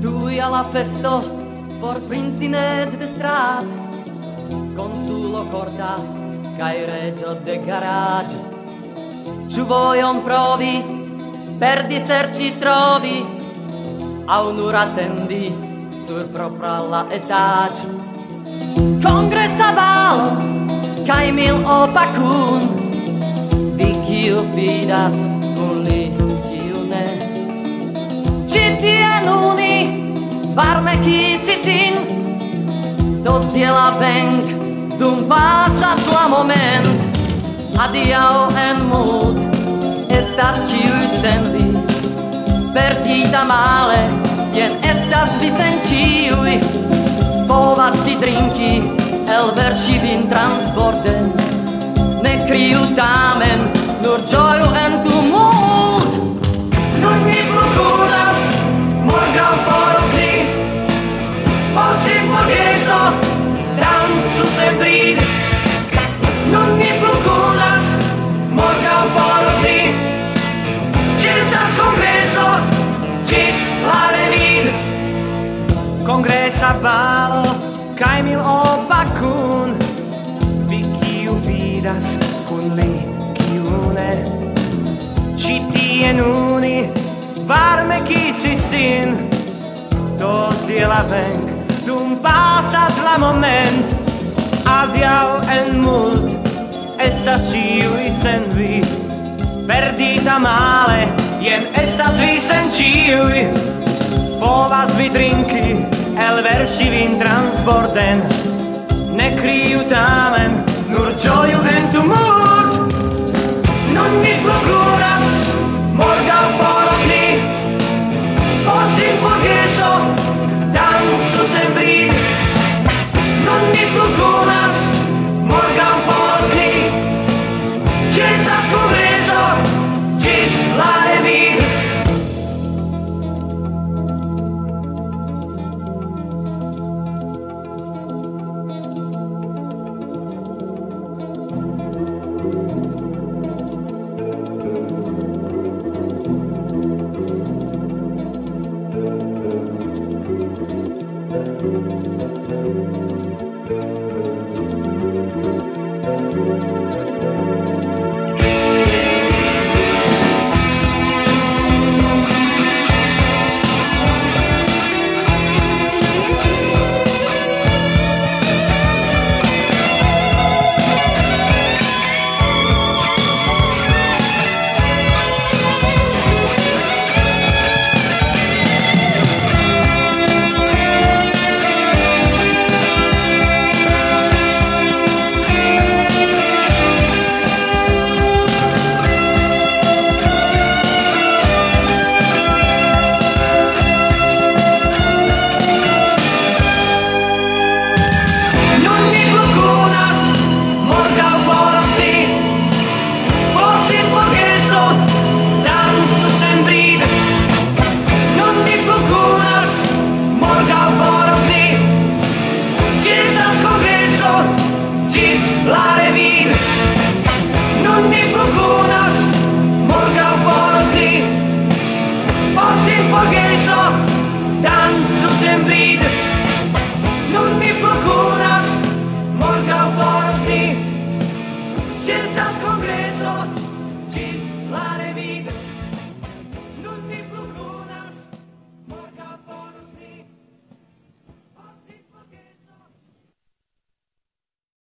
Lui alla festo por princinet de strat Consulo corta kai regio de garage Ciu voion provi per diserci trovi a un'ora attendi sur propra la etage kongresa balo kaj mil opakun vi kiu vidas kun li kiu ne. Ĉi tie nuni varme kisi sin. Dos venk dum pasas la moment. Adiaŭ en mud estas ĉiuj sen vi perdita male jen estas vi sen ĉiuj povazky drinky, elber šibin transporten, ne kriju tamen, nur gioju entuziasmu. congresa balo kai mil opakun vi kiu vidas kun li kiu ne. Ĉi tie uni varme kisis sin. Dos di la venk dum pasas la moment. Adiau en mult estas ĉiuj sen vi. Perdita male jen estas vi sen ĉiuj povas vi drinki elversivin transporten, ne kriju tamen, nur ĝoju en tumult. non mi bloku